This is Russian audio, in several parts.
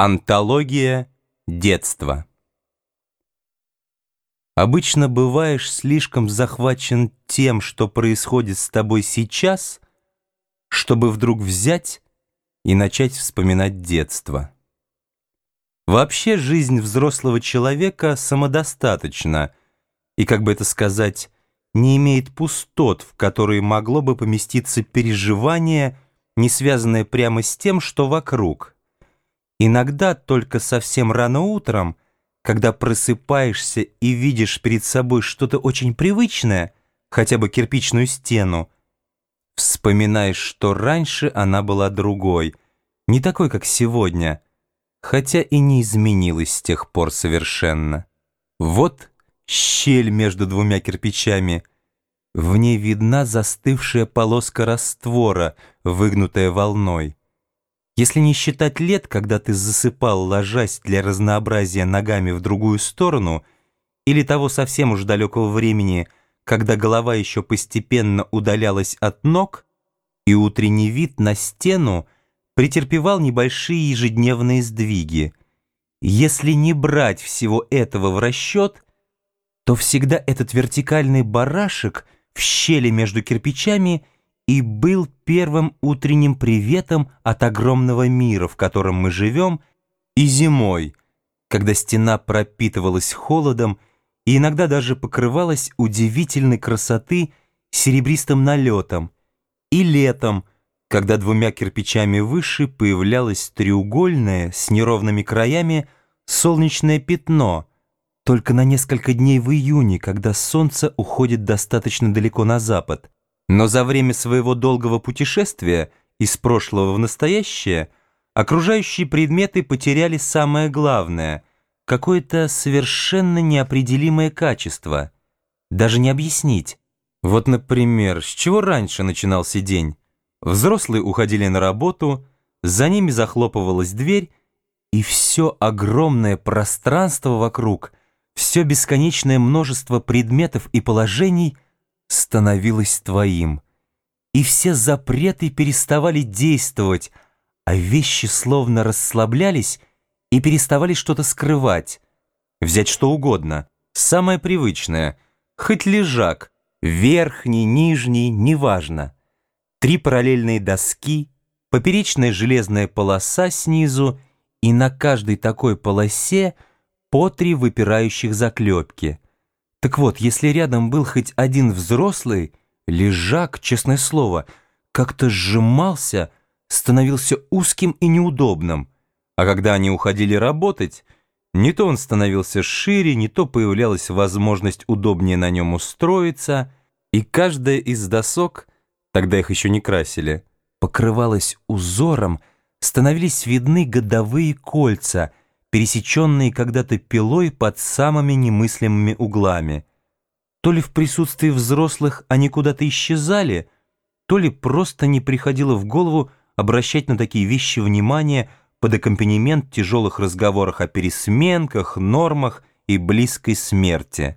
Антология детства Обычно бываешь слишком захвачен тем, что происходит с тобой сейчас, чтобы вдруг взять и начать вспоминать детство. Вообще жизнь взрослого человека самодостаточна и, как бы это сказать, не имеет пустот, в которые могло бы поместиться переживание, не связанное прямо с тем, что вокруг – Иногда только совсем рано утром, когда просыпаешься и видишь перед собой что-то очень привычное, хотя бы кирпичную стену, вспоминаешь, что раньше она была другой, не такой, как сегодня, хотя и не изменилась с тех пор совершенно. Вот щель между двумя кирпичами. В ней видна застывшая полоска раствора, выгнутая волной. Если не считать лет, когда ты засыпал, ложась для разнообразия ногами в другую сторону, или того совсем уж далекого времени, когда голова еще постепенно удалялась от ног, и утренний вид на стену претерпевал небольшие ежедневные сдвиги. Если не брать всего этого в расчет, то всегда этот вертикальный барашек в щели между кирпичами – и был первым утренним приветом от огромного мира, в котором мы живем, и зимой, когда стена пропитывалась холодом и иногда даже покрывалась удивительной красоты серебристым налетом, и летом, когда двумя кирпичами выше появлялось треугольное с неровными краями солнечное пятно, только на несколько дней в июне, когда солнце уходит достаточно далеко на запад. Но за время своего долгого путешествия из прошлого в настоящее окружающие предметы потеряли самое главное — какое-то совершенно неопределимое качество. Даже не объяснить. Вот, например, с чего раньше начинался день? Взрослые уходили на работу, за ними захлопывалась дверь, и все огромное пространство вокруг, все бесконечное множество предметов и положений — становилось твоим, и все запреты переставали действовать, а вещи словно расслаблялись и переставали что-то скрывать. Взять что угодно, самое привычное, хоть лежак, верхний, нижний, неважно. Три параллельные доски, поперечная железная полоса снизу и на каждой такой полосе по три выпирающих заклепки — так вот, если рядом был хоть один взрослый, лежак, честное слово, как-то сжимался, становился узким и неудобным. А когда они уходили работать, не то он становился шире, не то появлялась возможность удобнее на нем устроиться, и каждая из досок, тогда их еще не красили, покрывалась узором, становились видны годовые кольца — пересеченные когда-то пилой под самыми немыслимыми углами. То ли в присутствии взрослых они куда-то исчезали, то ли просто не приходило в голову обращать на такие вещи внимание под аккомпанемент тяжелых разговорах о пересменках, нормах и близкой смерти.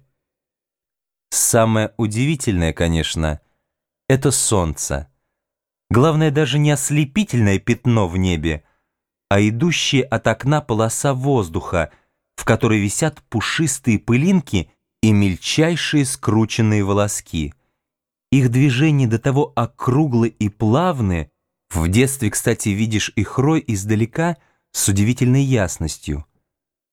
Самое удивительное, конечно, это солнце. Главное даже не ослепительное пятно в небе, а идущая от окна полоса воздуха, в которой висят пушистые пылинки и мельчайшие скрученные волоски. Их движения до того округлы и плавны, в детстве, кстати, видишь их рой издалека с удивительной ясностью,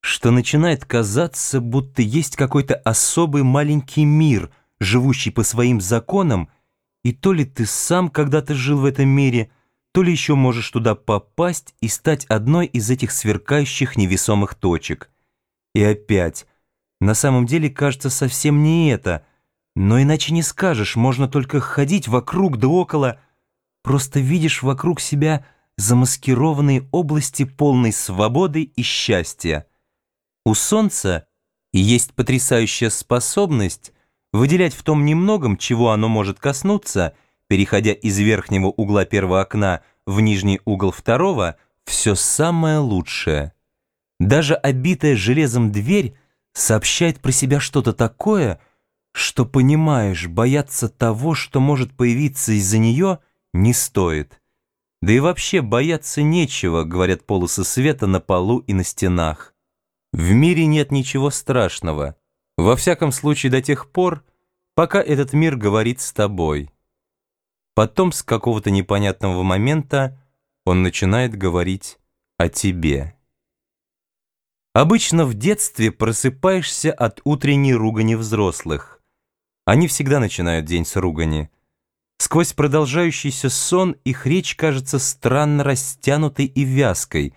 что начинает казаться, будто есть какой-то особый маленький мир, живущий по своим законам, и то ли ты сам когда-то жил в этом мире – то ли еще можешь туда попасть и стать одной из этих сверкающих невесомых точек. И опять, на самом деле кажется совсем не это, но иначе не скажешь, можно только ходить вокруг да около, просто видишь вокруг себя замаскированные области полной свободы и счастья. У Солнца есть потрясающая способность выделять в том немногом, чего оно может коснуться – переходя из верхнего угла первого окна в нижний угол второго, все самое лучшее. Даже обитая железом дверь сообщает про себя что-то такое, что, понимаешь, бояться того, что может появиться из-за нее, не стоит. Да и вообще бояться нечего, говорят полосы света на полу и на стенах. В мире нет ничего страшного. Во всяком случае до тех пор, пока этот мир говорит с тобой. Потом с какого-то непонятного момента он начинает говорить о тебе. Обычно в детстве просыпаешься от утренней ругани взрослых. Они всегда начинают день с ругани. Сквозь продолжающийся сон их речь кажется странно растянутой и вязкой,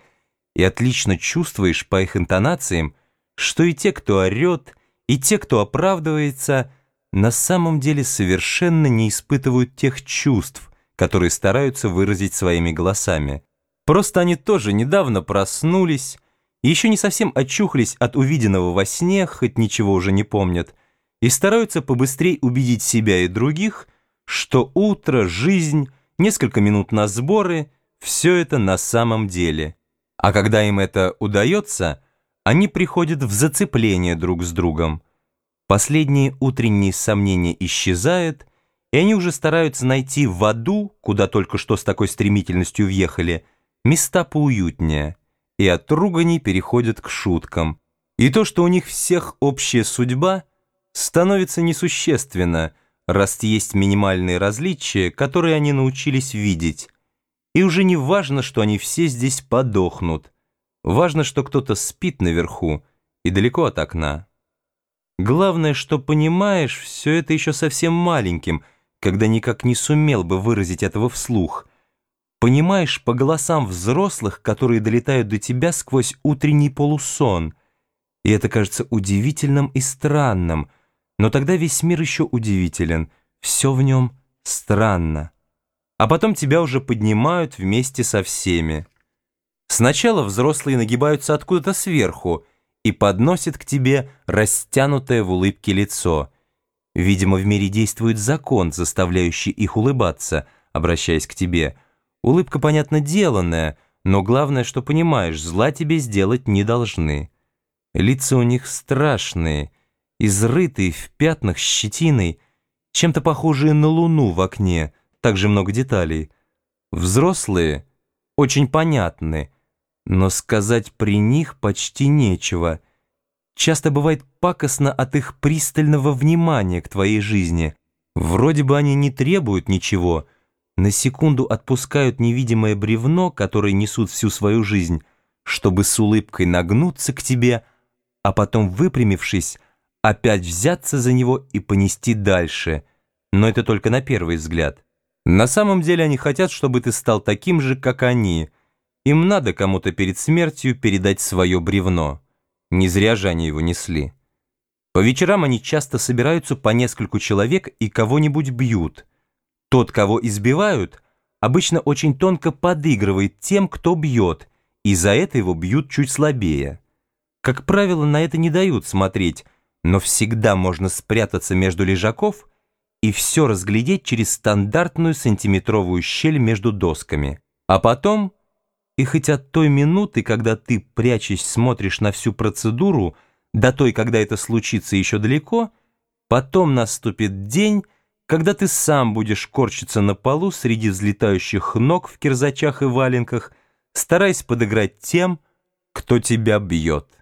и отлично чувствуешь по их интонациям, что и те, кто орет, и те, кто оправдывается, на самом деле совершенно не испытывают тех чувств, которые стараются выразить своими голосами. Просто они тоже недавно проснулись, еще не совсем очухались от увиденного во сне, хоть ничего уже не помнят, и стараются побыстрее убедить себя и других, что утро, жизнь, несколько минут на сборы — все это на самом деле. А когда им это удается, они приходят в зацепление друг с другом. Последние утренние сомнения исчезают, и они уже стараются найти в аду, куда только что с такой стремительностью въехали, места поуютнее, и от руганий переходят к шуткам. И то, что у них всех общая судьба, становится несущественно — раз есть минимальные различия, которые они научились видеть. И уже не важно, что они все здесь подохнут. Важно, что кто-то спит наверху и далеко от окна. Главное, что понимаешь все это еще совсем маленьким, когда никак не сумел бы выразить этого вслух. Понимаешь по голосам взрослых, которые долетают до тебя сквозь утренний полусон. И это кажется удивительным и странным — но тогда весь мир еще удивителен, все в нем странно. А потом тебя уже поднимают вместе со всеми. Сначала взрослые нагибаются откуда-то сверху и подносят к тебе растянутое в улыбке лицо. Видимо, в мире действует закон, заставляющий их улыбаться, обращаясь к тебе. Улыбка, понятно, деланная, но главное, что понимаешь, зла тебе сделать не должны. Лица у них страшные — изрытые в пятнах щетиной, чем-то похожие на луну в окне, также много деталей. Взрослые очень понятны, но сказать при них почти нечего. Часто бывает пакостно от их пристального внимания к твоей жизни. Вроде бы они не требуют ничего, на секунду отпускают невидимое бревно, которое несут всю свою жизнь, чтобы с улыбкой нагнуться к тебе, а потом, выпрямившись, опять взяться за него и понести дальше. Но это только на первый взгляд. На самом деле они хотят, чтобы ты стал таким же, как они. Им надо кому-то перед смертью передать свое бревно. Не зря же они его несли. По вечерам они часто собираются по нескольку человек и кого-нибудь бьют. Тот, кого избивают, обычно очень тонко подыгрывает тем, кто бьет, и за это его бьют чуть слабее. Как правило, на это не дают смотреть, но всегда можно спрятаться между лежаков и все разглядеть через стандартную сантиметровую щель между досками. А потом, и хоть от той минуты, когда ты, прячась, смотришь на всю процедуру, до той, когда это случится еще далеко, потом наступит день, когда ты сам будешь корчиться на полу среди взлетающих ног в кирзачах и валенках, стараясь подыграть тем, кто тебя бьет.